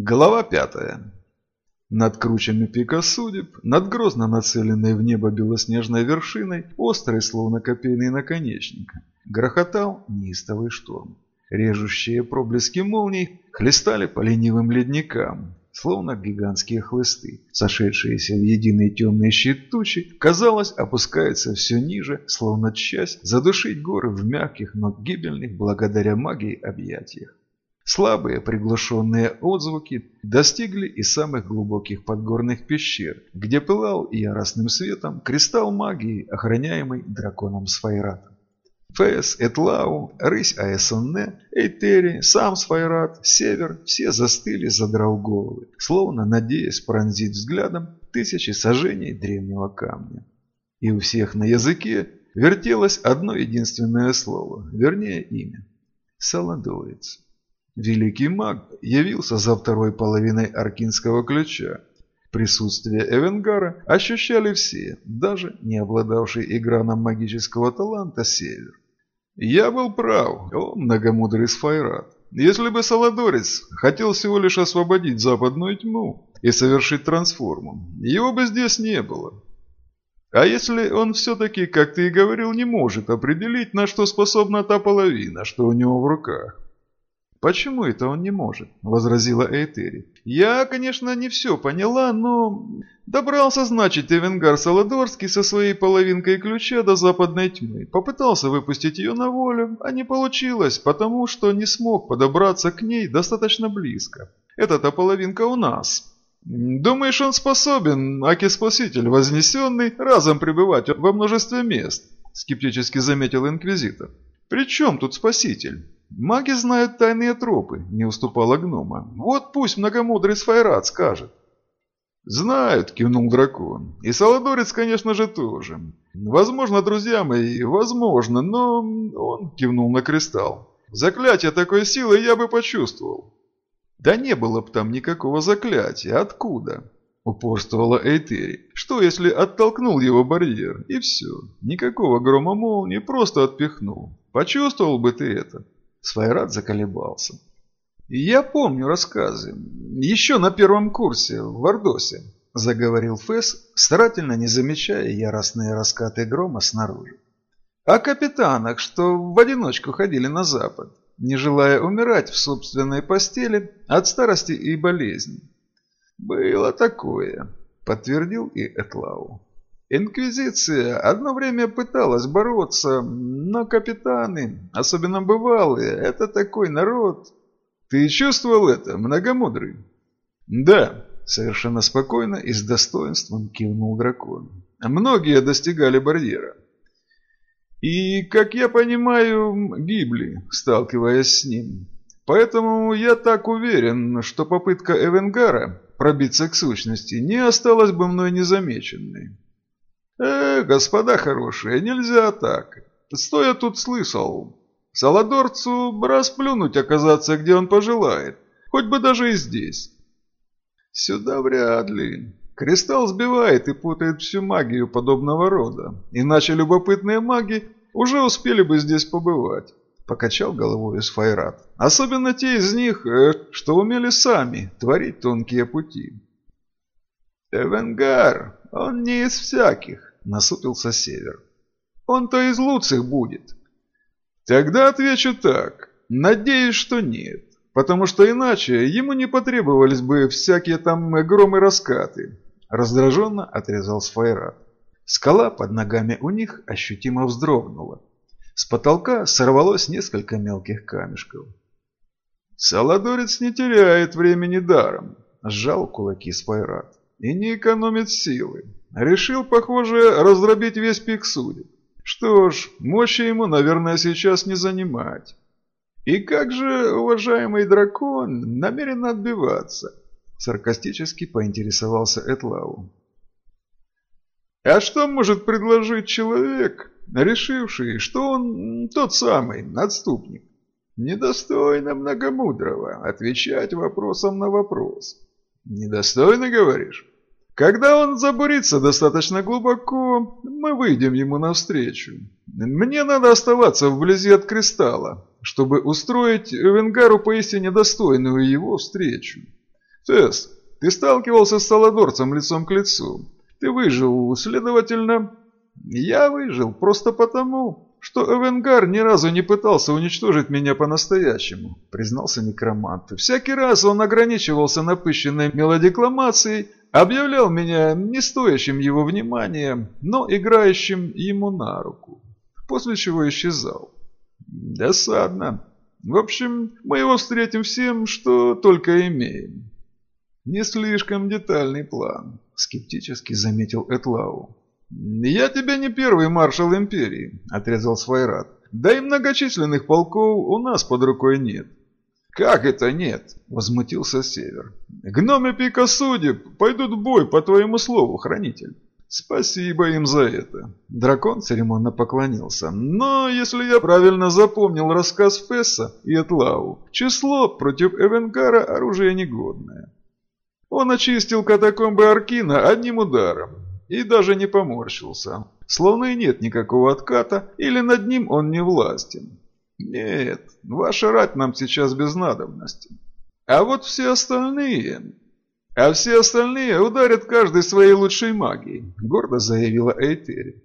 Глава пятая. Над кручами пика судеб, над грозно нацеленной в небо белоснежной вершиной, острый, словно копейный наконечник, грохотал неистовый шторм. Режущие проблески молний хлестали по ленивым ледникам, словно гигантские хлысты. Сошедшиеся в единый темный щит тучи, казалось, опускаются все ниже, словно часть задушить горы в мягких, но гибельных благодаря магии объятиях. Слабые приглушенные отзвуки достигли и самых глубоких подгорных пещер, где пылал яростным светом кристалл магии, охраняемый драконом Сфайратом. Фэс, Этлау, Рысь Аэсонне, Эйтери, сам Сфайрат, Север – все застыли, задрав головы, словно надеясь пронзить взглядом тысячи сажений древнего камня. И у всех на языке вертелось одно единственное слово, вернее имя – Саладорец. Великий маг явился за второй половиной Аркинского ключа. Присутствие Эвенгара ощущали все, даже не обладавший играном магического таланта Север. Я был прав, о многомудрый Сфайрат. Если бы Саладорец хотел всего лишь освободить западную тьму и совершить трансформу, его бы здесь не было. А если он все-таки, как ты и говорил, не может определить, на что способна та половина, что у него в руках, «Почему это он не может?» – возразила Эйтери. «Я, конечно, не все поняла, но...» Добрался, значит, Эвенгар Саладорский со своей половинкой ключа до западной тьмы. Попытался выпустить ее на волю, а не получилось, потому что не смог подобраться к ней достаточно близко. Эта-то половинка у нас. Думаешь, он способен, аки-спаситель вознесенный, разом пребывать во множестве мест?» Скептически заметил Инквизитор. «При чем тут спаситель?» «Маги знают тайные тропы», – не уступала гнома. «Вот пусть многомудрый Сфайрат скажет». «Знают», – кивнул дракон. «И Саладорец, конечно же, тоже. Возможно, друзья мои, возможно, но...» Он кивнул на кристалл. «Заклятие такой силы я бы почувствовал». «Да не было бы там никакого заклятия. Откуда?» Упорствовала Эйтери. «Что, если оттолкнул его барьер? И все. Никакого грома молнии, просто отпихнул. Почувствовал бы ты это?» Свайрат заколебался. «Я помню рассказы. Еще на первом курсе, в Вардосе», – заговорил Фэс, старательно не замечая яростные раскаты грома снаружи. «О капитанах, что в одиночку ходили на запад, не желая умирать в собственной постели от старости и болезни». «Было такое», – подтвердил и Этлау. Инквизиция одно время пыталась бороться, но капитаны, особенно бывалые, это такой народ. Ты чувствовал это, многомудрый? Да, совершенно спокойно и с достоинством кивнул дракон. Многие достигали барьера. И, как я понимаю, гибли, сталкиваясь с ним. Поэтому я так уверен, что попытка Эвенгара пробиться к сущности не осталась бы мной незамеченной. «Э, господа хорошие, нельзя так. Что я тут слышал? Саладорцу расплюнуть оказаться, где он пожелает, хоть бы даже и здесь». «Сюда вряд ли. Кристалл сбивает и путает всю магию подобного рода, иначе любопытные маги уже успели бы здесь побывать». Покачал головой Сфайрат. Особенно те из них, э, что умели сами творить тонкие пути. Эвенгар, он не из всяких насупился Север. Он-то из лучших будет. Тогда отвечу так. Надеюсь, что нет. Потому что иначе ему не потребовались бы всякие там громы раскаты. Раздраженно отрезал Сфайрат. Скала под ногами у них ощутимо вздрогнула. С потолка сорвалось несколько мелких камешков. «Саладорец не теряет времени даром», – сжал кулаки Спайрат, – «и не экономит силы. Решил, похоже, раздробить весь пик судеб. Что ж, мощи ему, наверное, сейчас не занимать. И как же уважаемый дракон намерен отбиваться? Саркастически поинтересовался Этлау. А что может предложить человек, решивший, что он тот самый отступник? Недостойно многомудрого отвечать вопросом на вопрос. Недостойно, говоришь? Когда он забурится достаточно глубоко, мы выйдем ему навстречу. Мне надо оставаться вблизи от кристалла, чтобы устроить Венгару поистине достойную его встречу. Фес, ты сталкивался с Саладорцем лицом к лицу. Ты выжил, следовательно... Я выжил просто потому, что Эвенгар ни разу не пытался уничтожить меня по-настоящему, признался некромант. Всякий раз он ограничивался напыщенной мелодикламацией, объявлял меня не стоящим его внимания, но играющим ему на руку, после чего исчезал. Досадно. В общем, мы его встретим всем, что только имеем. Не слишком детальный план, скептически заметил Этлау. «Я тебе не первый маршал империи», – отрезал Свайрат. «Да и многочисленных полков у нас под рукой нет». «Как это нет?» – возмутился Север. «Гномы пика судеб пойдут в бой по твоему слову, хранитель». «Спасибо им за это». Дракон церемонно поклонился. «Но, если я правильно запомнил рассказ Фесса и Этлау, число против Эвенгара оружие негодное. Он очистил катакомбы Аркина одним ударом и даже не поморщился, словно и нет никакого отката или над ним он не властен. Нет, ваша рать нам сейчас без надобности. А вот все остальные... А все остальные ударят каждый своей лучшей магией, гордо заявила Эйтери.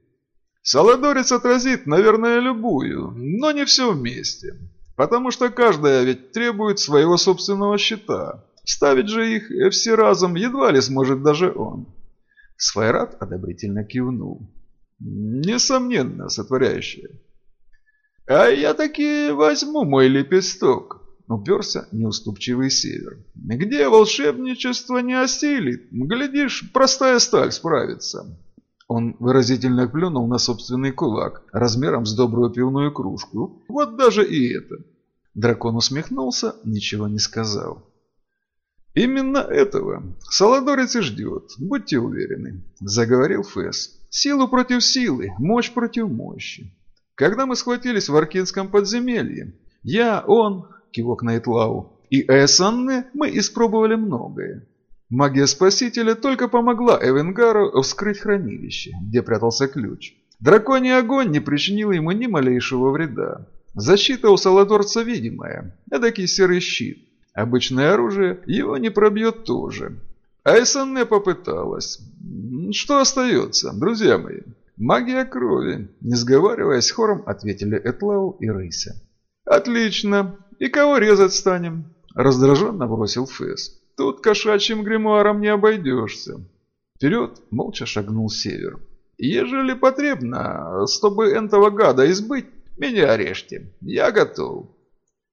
Саладорец отразит, наверное, любую, но не все вместе. Потому что каждая ведь требует своего собственного щита. Ставить же их все разом едва ли сможет даже он. Сфайрат одобрительно кивнул. «Несомненно, сотворяющее». «А я таки возьму мой лепесток», — уперся неуступчивый север. «Где волшебничество не осилит? Глядишь, простая сталь справится». Он выразительно плюнул на собственный кулак, размером с добрую пивную кружку. «Вот даже и это». Дракон усмехнулся, ничего не сказал. «Именно этого Саладорец и ждет, будьте уверены», – заговорил Фэс. «Силу против силы, мощь против мощи. Когда мы схватились в Аркинском подземелье, я, он, кивок на Итлау, и Эссанне мы испробовали многое. Магия Спасителя только помогла Эвенгару вскрыть хранилище, где прятался ключ. Драконий огонь не причинил ему ни малейшего вреда. Защита у Саладорца видимая, эдакий серый щит. Обычное оружие его не пробьет тоже. А СН попыталась. Что остается, друзья мои? Магия крови. Не сговариваясь хором, ответили Этлау и Рыся. Отлично. И кого резать станем? Раздраженно бросил Фэс. Тут кошачьим гримуаром не обойдешься. Вперед молча шагнул Север. Ежели потребно, чтобы этого гада избыть, меня режьте. Я готов.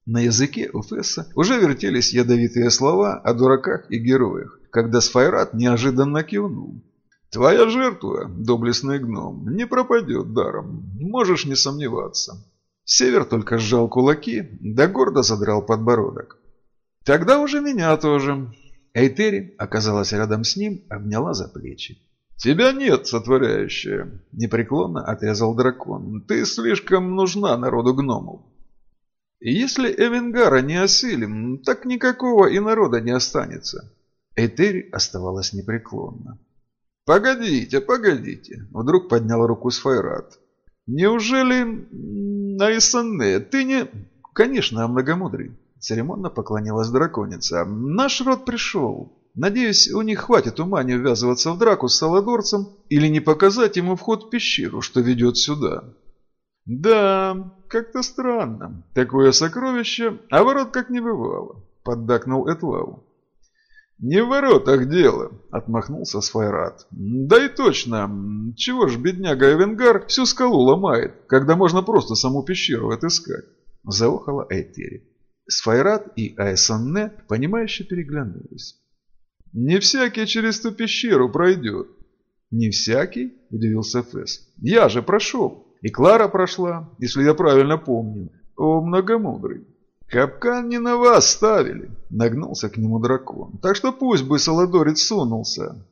На языке у Фесса уже вертелись ядовитые слова о дураках и героях, когда Сфайрат неожиданно кивнул. «Твоя жертва, доблестный гном, не пропадет даром, можешь не сомневаться». Север только сжал кулаки, да гордо задрал подбородок. «Тогда уже меня тоже». Эйтери оказалась рядом с ним, обняла за плечи. «Тебя нет, сотворяющая», – непреклонно отрезал дракон. «Ты слишком нужна народу гномов. Если Эвенгара не осилим, так никакого и народа не останется. Этери оставалась непреклонна. «Погодите, погодите!» – вдруг поднял руку Сфайрат. «Неужели, Айсанне, ты не...» «Конечно, многомудрый!» – церемонно поклонилась драконица. «Наш род пришел. Надеюсь, у них хватит ума не ввязываться в драку с Саладорцем или не показать ему вход в пещеру, что ведет сюда». «Да, как-то странно. Такое сокровище, а ворот как не бывало», — поддакнул Этлау. «Не в воротах дело», — отмахнулся Сфайрат. «Да и точно. Чего ж бедняга Эвенгар всю скалу ломает, когда можно просто саму пещеру отыскать?» Заохала Эйтери. Сфайрат и Айсанне, понимающе переглянулись. «Не всякий через ту пещеру пройдет». «Не всякий?» – удивился Фесс. «Я же прошел». И Клара прошла, если я правильно помню. О, многомудрый. Капкан не на вас ставили, нагнулся к нему дракон. Так что пусть бы Саладорец сунулся.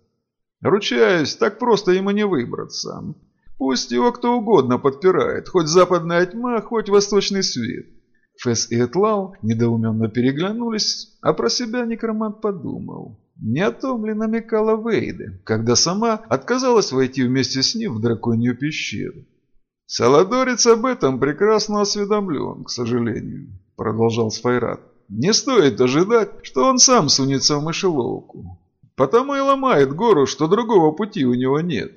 Ручаюсь, так просто ему не выбраться. Пусть его кто угодно подпирает, хоть западная тьма, хоть восточный свет. Фесс и Этлау недоуменно переглянулись, а про себя некромант подумал. Не о том ли намекала Вейда, когда сама отказалась войти вместе с ним в драконью пещеру? «Саладорец об этом прекрасно осведомлен, к сожалению», – продолжал Сфайрат. Не стоит ожидать, что он сам сунется в мышеловку. Потому и ломает гору, что другого пути у него нет.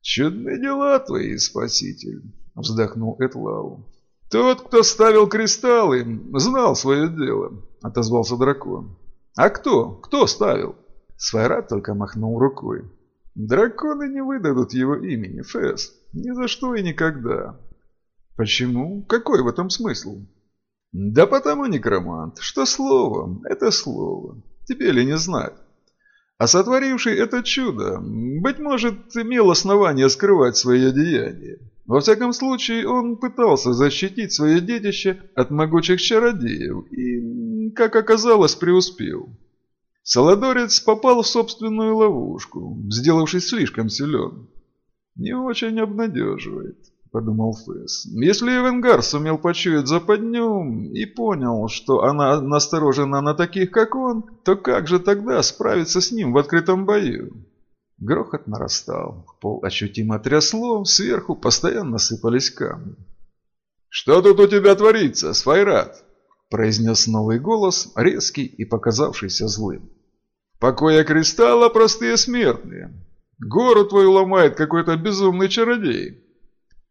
«Чудные дела твои, спаситель», — вздохнул Этлау. «Тот, кто ставил кристаллы, знал свое дело», — отозвался дракон. «А кто? Кто ставил?» Свайрат только махнул рукой. «Драконы не выдадут его имени, Фэс. Ни за что и никогда». «Почему? Какой в этом смысл?» «Да потому, некромант, что слово – это слово. Тебе ли не знать?» А сотворивший это чудо, быть может, имел основание скрывать свои деяния. Во всяком случае, он пытался защитить свое детище от могучих чародеев и, как оказалось, преуспел. Саладорец попал в собственную ловушку, сделавшись слишком силен. Не очень обнадеживает. – подумал Фэс. «Если Эвенгар сумел почуять западню и понял, что она насторожена на таких, как он, то как же тогда справиться с ним в открытом бою?» Грохот нарастал, пол ощутимо трясло, сверху постоянно сыпались камни. «Что тут у тебя творится, Сфайрат?» – произнес новый голос, резкий и показавшийся злым. «Покоя кристалла простые смертные. Гору твою ломает какой-то безумный чародей».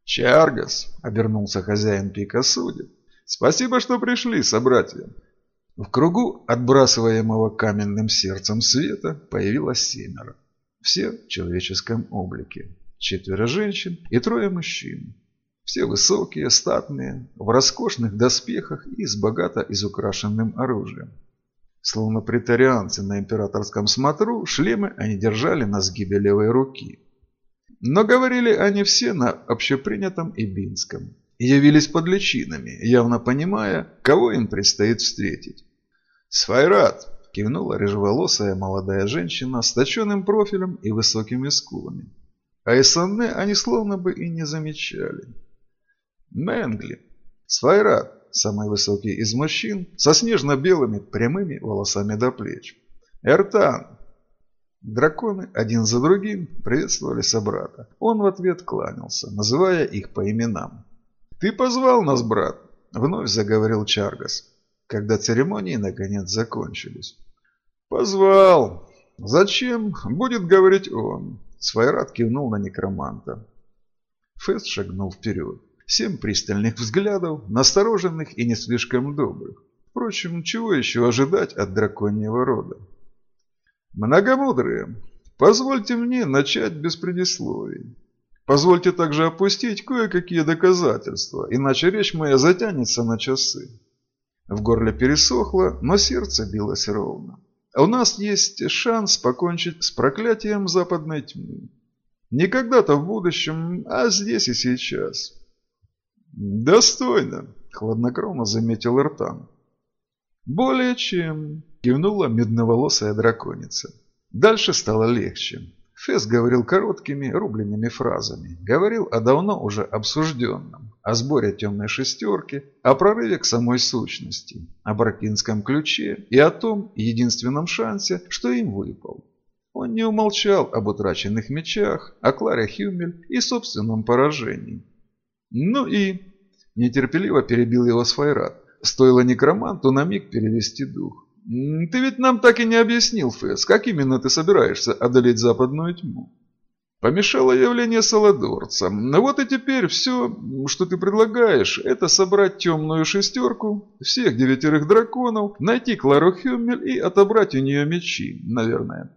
«Чаргас», — обернулся хозяин пика судеб, — «спасибо, что пришли, собратья». В кругу отбрасываемого каменным сердцем света появилось семеро. Все в человеческом облике. Четверо женщин и трое мужчин. Все высокие, статные, в роскошных доспехах и с богато изукрашенным оружием. Словно претарианцы на императорском смотру, шлемы они держали на сгибе левой руки. Но говорили они все на общепринятом ибинском явились под личинами, явно понимая, кого им предстоит встретить. «Сфайрат!» – кивнула рыжеволосая молодая женщина с точенным профилем и высокими скулами. А Эссанне они словно бы и не замечали. «Мэнгли!» «Сфайрат!» – самый высокий из мужчин, со снежно-белыми прямыми волосами до плеч. «Эртан!» Драконы один за другим приветствовали собрата. Он в ответ кланялся, называя их по именам. «Ты позвал нас, брат?» – вновь заговорил Чаргас, когда церемонии наконец закончились. «Позвал. Зачем? Будет говорить он». Свайрат кивнул на некроманта. Фест шагнул вперед. Семь пристальных взглядов, настороженных и не слишком добрых. Впрочем, чего еще ожидать от драконьего рода? Многомудрые, позвольте мне начать без предисловий. Позвольте также опустить кое-какие доказательства, иначе речь моя затянется на часы. В горле пересохло, но сердце билось ровно. У нас есть шанс покончить с проклятием западной тьмы. Не когда-то в будущем, а здесь и сейчас. «Достойно», — хладнокровно заметил Иртан. «Более чем», – кивнула медноволосая драконица. Дальше стало легче. Фес говорил короткими, рубленными фразами. Говорил о давно уже обсужденном, о сборе темной шестерки, о прорыве к самой сущности, о бракинском ключе и о том единственном шансе, что им выпал. Он не умолчал об утраченных мечах, о Кларе Хюмель и собственном поражении. Ну и... Нетерпеливо перебил его Сфайрат. Стоило некроманту на миг перевести дух. «Ты ведь нам так и не объяснил, Фэс, как именно ты собираешься одолеть западную тьму?» Помешало явление Саладорца. Вот и теперь все, что ты предлагаешь, это собрать темную шестерку, всех девятерых драконов, найти Клару Хюммель и отобрать у нее мечи, наверное.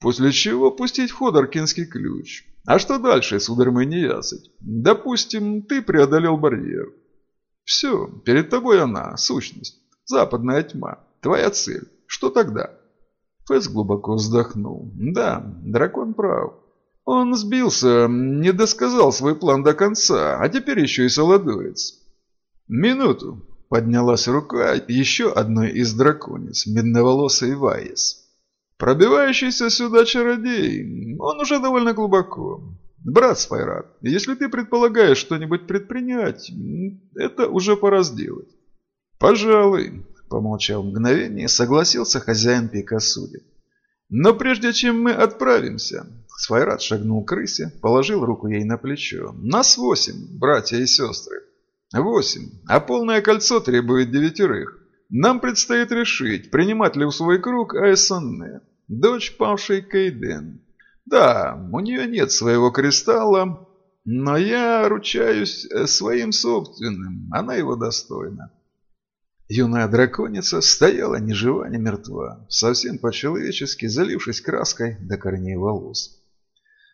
После чего пустить в ход Аркинский ключ. А что дальше, сударь мой неясыть? Допустим, ты преодолел барьер. Все, перед тобой она, сущность, западная тьма, твоя цель. Что тогда? Фэс глубоко вздохнул. Да, дракон прав. Он сбился, не досказал свой план до конца, а теперь еще и солодуец. Минуту. Поднялась рука еще одной из драконец, медноволосый Вайес. Пробивающийся сюда чародей, он уже довольно глубоко. «Брат Спайрат, если ты предполагаешь что-нибудь предпринять, это уже пора сделать». «Пожалуй», – помолчав мгновение, согласился хозяин пика судеб. «Но прежде чем мы отправимся...» Сфайрат шагнул к крысе, положил руку ей на плечо. «Нас восемь, братья и сестры. Восемь, а полное кольцо требует девятерых. Нам предстоит решить, принимать ли в свой круг Айсанне, дочь павшей Кейден. Да, у нее нет своего кристалла, но я ручаюсь э, своим собственным, она его достойна. Юная драконица стояла ни жива, ни мертва, совсем по-человечески залившись краской до корней волос.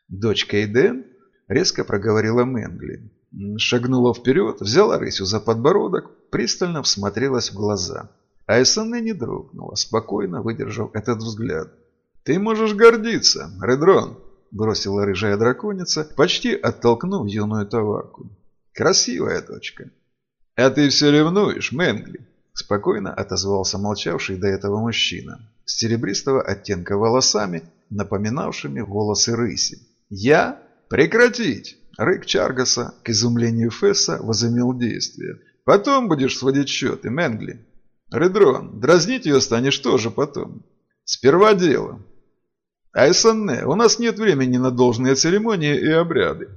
Дочь Кейден резко проговорила Мэнгли. Шагнула вперед, взяла рысью за подбородок, пристально всмотрелась в глаза. Айсане не дрогнула, спокойно выдержав этот взгляд. «Ты можешь гордиться, Редрон!» – бросила рыжая драконица, почти оттолкнув юную товарку. «Красивая точка!» «А ты все ревнуешь, Мэнгли!» – спокойно отозвался молчавший до этого мужчина, с серебристого оттенка волосами, напоминавшими волосы рыси. «Я? Прекратить!» Рык Чаргаса, к изумлению Фесса, возымел действие. «Потом будешь сводить счеты, Мэнгли!» «Редрон, дразнить ее станешь тоже потом. Сперва дело. Айсанне, у нас нет времени на должные церемонии и обряды.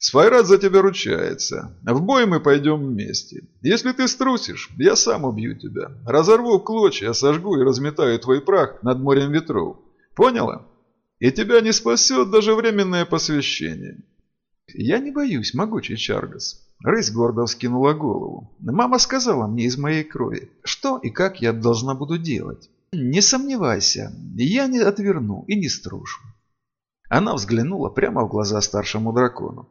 Сфайрат за тебя ручается. В бой мы пойдем вместе. Если ты струсишь, я сам убью тебя. Разорву в клочья, сожгу и разметаю твой прах над морем ветров. Поняла? И тебя не спасет даже временное посвящение. Я не боюсь, могучий Чаргас. Рысь гордо вскинула голову. Мама сказала мне из моей крови, что и как я должна буду делать. Не сомневайся, я не отверну и не струшу. Она взглянула прямо в глаза старшему дракону.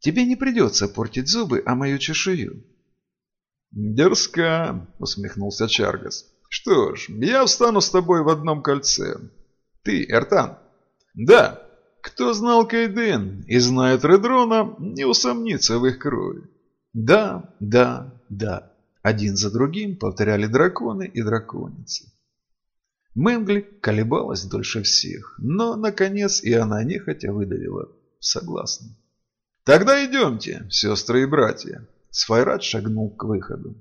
Тебе не придется портить зубы, а мою чешую. «Дерзка!» — усмехнулся Чаргас. «Что ж, я встану с тобой в одном кольце. Ты, Эртан?» «Да. Кто знал Кейден и знает Редрона, не усомнится в их крови». «Да, да, да». Один за другим повторяли драконы и драконицы. Мэнгли колебалась дольше всех, но, наконец, и она нехотя выдавила. Согласна. «Тогда идемте, сестры и братья!» Сфайрат шагнул к выходу.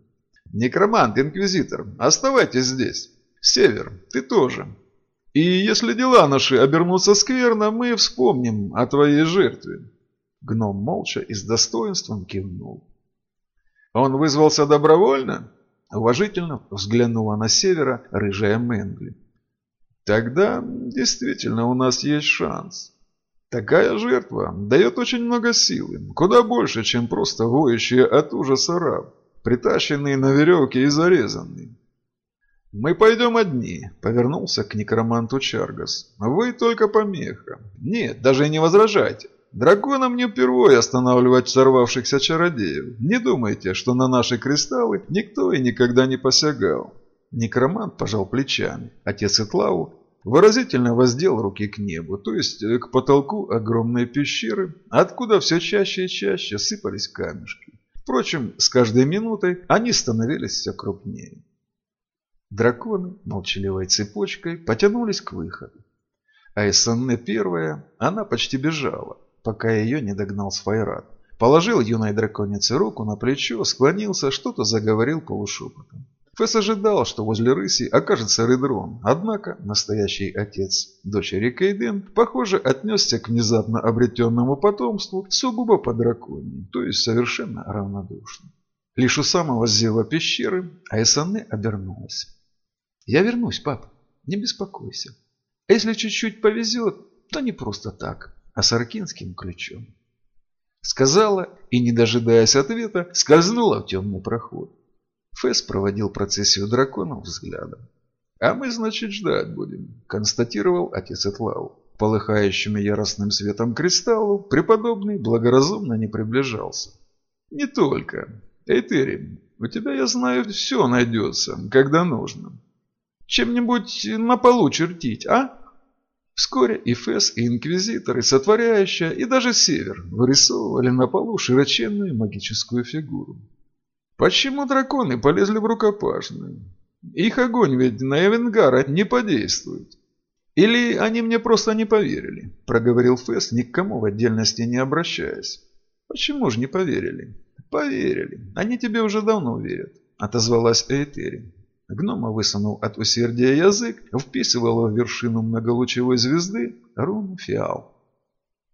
«Некромант, инквизитор, оставайтесь здесь. Север, ты тоже. И если дела наши обернутся скверно, мы вспомним о твоей жертве». Гном молча и с достоинством кивнул. «Он вызвался добровольно?» Уважительно взглянула на севера рыжая Мэнгли. Тогда действительно у нас есть шанс. Такая жертва дает очень много силы, куда больше, чем просто воющие от ужаса раб, притащенный на веревке и зарезанный. «Мы пойдем одни», — повернулся к некроманту Чаргас. «Вы только помеха. Нет, даже не возражайте. Драконам не впервые останавливать сорвавшихся чародеев. Не думайте, что на наши кристаллы никто и никогда не посягал. Некромант пожал плечами. Отец Итлау выразительно воздел руки к небу, то есть э, к потолку огромной пещеры, откуда все чаще и чаще сыпались камешки. Впрочем, с каждой минутой они становились все крупнее. Драконы молчаливой цепочкой потянулись к выходу. А Эссенне первая, она почти бежала, пока ее не догнал Сфайрат. Положил юной драконице руку на плечо, склонился, что-то заговорил полушепотом. Фесс ожидал, что возле рыси окажется Редрон, однако настоящий отец дочери Кейден, похоже, отнесся к внезапно обретенному потомству сугубо по драконии, то есть совершенно равнодушно. Лишь у самого зева пещеры Айсане обернулась. «Я вернусь, пап, не беспокойся. А если чуть-чуть повезет, то не просто так, а с аркинским ключом». Сказала и, не дожидаясь ответа, скользнула в темный проход. Фэс проводил процессию драконов взглядом. «А мы, значит, ждать будем», – констатировал отец Этлау. Полыхающим яростным светом кристаллу преподобный благоразумно не приближался. «Не только. Эйтерим, у тебя, я знаю, все найдется, когда нужно. Чем-нибудь на полу чертить, а?» Вскоре и Фес, и Инквизитор, и Сотворяющая, и даже Север вырисовывали на полу широченную магическую фигуру. Почему драконы полезли в рукопашную? Их огонь ведь на Эвенгара не подействует. Или они мне просто не поверили, проговорил Фесс, ни к кому в отдельности не обращаясь. Почему же не поверили? Поверили. Они тебе уже давно верят, отозвалась Эйтери. Гнома высунул от усердия язык, вписывала в вершину многолучевой звезды руну фиал.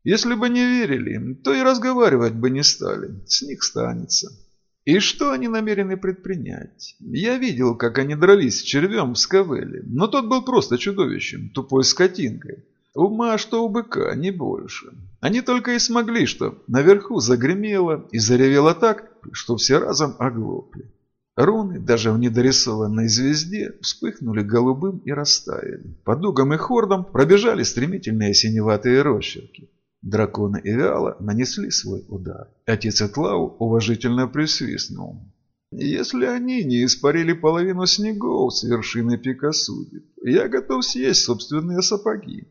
Если бы не верили, то и разговаривать бы не стали. С них станется. И что они намерены предпринять? Я видел, как они дрались с червем в Скавеле, но тот был просто чудовищем, тупой скотинкой. Ума, что у быка, не больше. Они только и смогли, что наверху загремело и заревело так, что все разом оглохли. Руны, даже в недорисованной звезде, вспыхнули голубым и растаяли. По дугам и хордам пробежали стремительные синеватые росчерки. Драконы и Виала нанесли свой удар. Отец Этлау уважительно присвистнул. «Если они не испарили половину снегов с вершины пика судеб, я готов съесть собственные сапоги».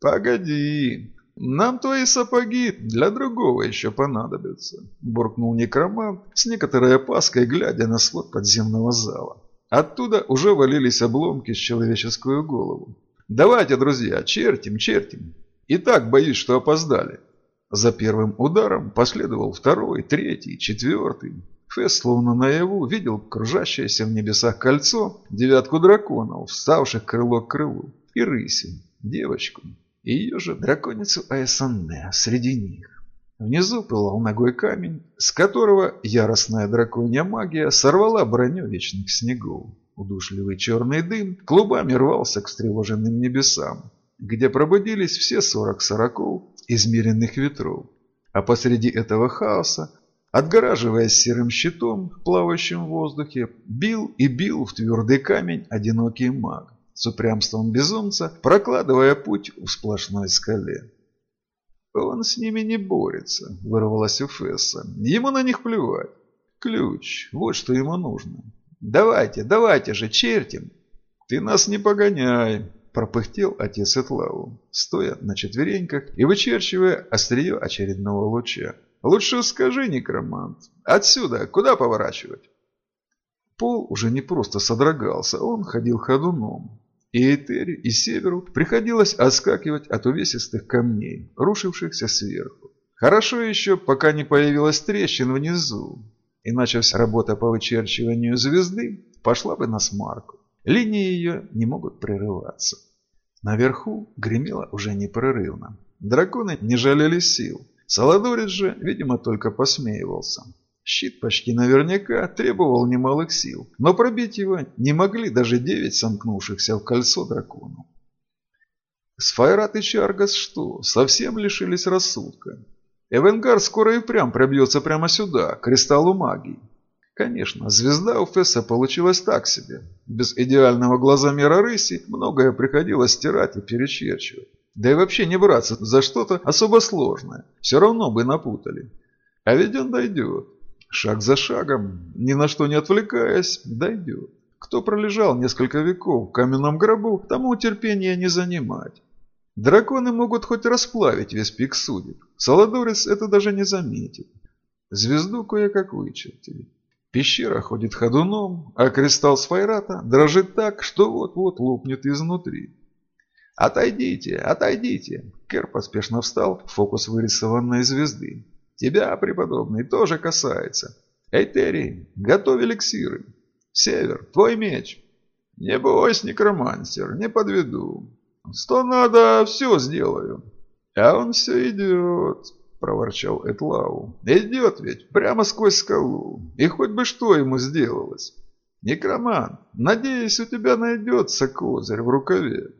«Погоди, нам твои сапоги для другого еще понадобятся», буркнул некромант с некоторой опаской, глядя на свод подземного зала. Оттуда уже валились обломки с человеческую голову. «Давайте, друзья, чертим, чертим, и так боюсь, что опоздали. За первым ударом последовал второй, третий, четвертый. Фесс, словно наяву, видел кружащееся в небесах кольцо, девятку драконов, вставших крыло к крылу, и рыси, девочку, и ее же драконицу Аэсанне среди них. Внизу пылал ногой камень, с которого яростная драконья магия сорвала броню вечных снегов. Удушливый черный дым клубами рвался к встревоженным небесам где пробудились все сорок сороков измеренных ветров. А посреди этого хаоса, отгораживаясь серым щитом, плавающим в воздухе, бил и бил в твердый камень одинокий маг, с упрямством безумца, прокладывая путь в сплошной скале. «Он с ними не борется», — вырвалось у Фесса. «Ему на них плевать. Ключ, вот что ему нужно. Давайте, давайте же, чертим!» «Ты нас не погоняй», пропыхтел отец Этлау, стоя на четвереньках и вычерчивая острие очередного луча. «Лучше скажи, некромант, отсюда куда поворачивать?» Пол уже не просто содрогался, он ходил ходуном. И Этери, и Северу приходилось отскакивать от увесистых камней, рушившихся сверху. Хорошо еще, пока не появилась трещин внизу, иначе вся работа по вычерчиванию звезды пошла бы на смарку. Линии ее не могут прерываться. Наверху гремело уже непрерывно. Драконы не жалели сил. Саладорец же, видимо, только посмеивался. Щит почти наверняка требовал немалых сил, но пробить его не могли даже девять сомкнувшихся в кольцо драконов. Сфайрат и Чаргас что, совсем лишились рассудка? Эвенгар скоро и прям пробьется прямо сюда, к кристаллу магии. Конечно, звезда у Фесса получилась так себе. Без идеального глазомера рыси многое приходилось стирать и перечерчивать. Да и вообще не браться за что-то особо сложное. Все равно бы напутали. А ведь он дойдет. Шаг за шагом, ни на что не отвлекаясь, дойдет. Кто пролежал несколько веков в каменном гробу, тому терпения не занимать. Драконы могут хоть расплавить весь пик судеб. Саладорец это даже не заметит. Звезду кое-как вычертили. Пещера ходит ходуном, а кристалл сфайрата дрожит так, что вот-вот лопнет изнутри. «Отойдите, отойдите!» Кер поспешно встал фокус вырисованной звезды. «Тебя, преподобный, тоже касается. Эй, Терри, готовь эликсиры. Север, твой меч!» «Не бойся, некромансер, не подведу. Что надо, все сделаю». «А он все идет проворчал Этлау. «Идет ведь, прямо сквозь скалу, и хоть бы что ему сделалось. Некроман, надеюсь, у тебя найдется козырь в рукаве.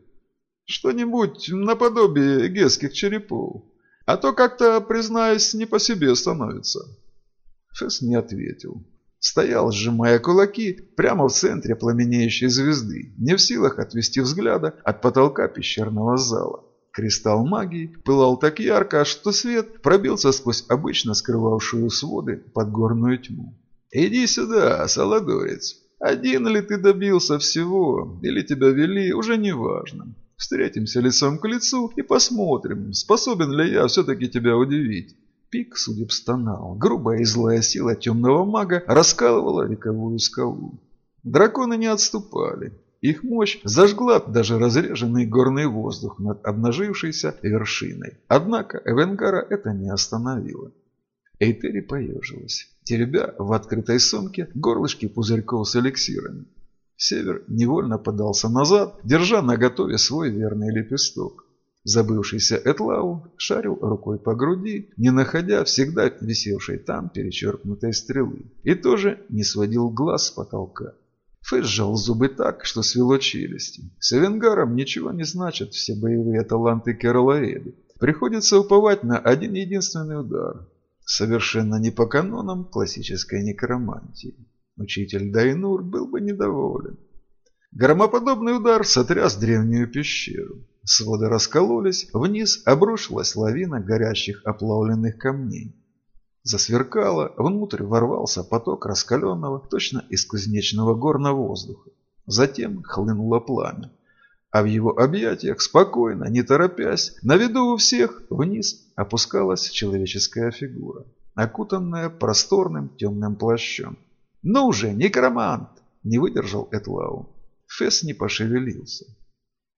Что-нибудь наподобие гесских черепов. А то как-то, признаюсь, не по себе становится». Фесс не ответил. Стоял, сжимая кулаки, прямо в центре пламенеющей звезды, не в силах отвести взгляда от потолка пещерного зала. Кристалл магии пылал так ярко, что свет пробился сквозь обычно скрывавшую своды подгорную тьму. «Иди сюда, Саладорец. Один ли ты добился всего, или тебя вели, уже не важно. Встретимся лицом к лицу и посмотрим, способен ли я все-таки тебя удивить». Пик судеб стонал. Грубая и злая сила темного мага раскалывала вековую скалу. Драконы не отступали. Их мощь зажгла даже разреженный горный воздух над обнажившейся вершиной. Однако Эвенгара это не остановило. Эйтери поежилась, теребя в открытой сумке горлышки пузырьков с эликсирами. Север невольно подался назад, держа на готове свой верный лепесток. Забывшийся Этлау шарил рукой по груди, не находя всегда висевшей там перечеркнутой стрелы, и тоже не сводил глаз с потолка. Фэс сжал зубы так, что свело челюсти. С Эвенгаром ничего не значат все боевые таланты Керолаэды. Приходится уповать на один единственный удар. Совершенно не по канонам классической некромантии. Учитель Дайнур был бы недоволен. Громоподобный удар сотряс древнюю пещеру. Своды раскололись, вниз обрушилась лавина горящих оплавленных камней. Засверкало, внутрь ворвался поток раскаленного, точно из кузнечного горна воздуха. Затем хлынуло пламя. А в его объятиях, спокойно, не торопясь, на виду у всех, вниз опускалась человеческая фигура, окутанная просторным темным плащом. «Ну уже, некромант!» – не выдержал Этлау. Фесс не пошевелился.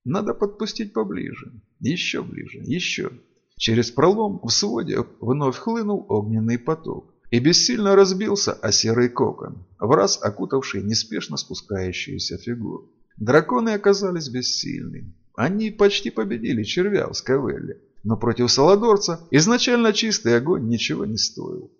Надо подпустить поближе. Еще ближе, еще. Через пролом в своде вновь хлынул огненный поток и бессильно разбился о серый кокон, в раз окутавший неспешно спускающуюся фигуру. Драконы оказались бессильны. Они почти победили червя в Скавелле, но против Саладорца изначально чистый огонь ничего не стоил.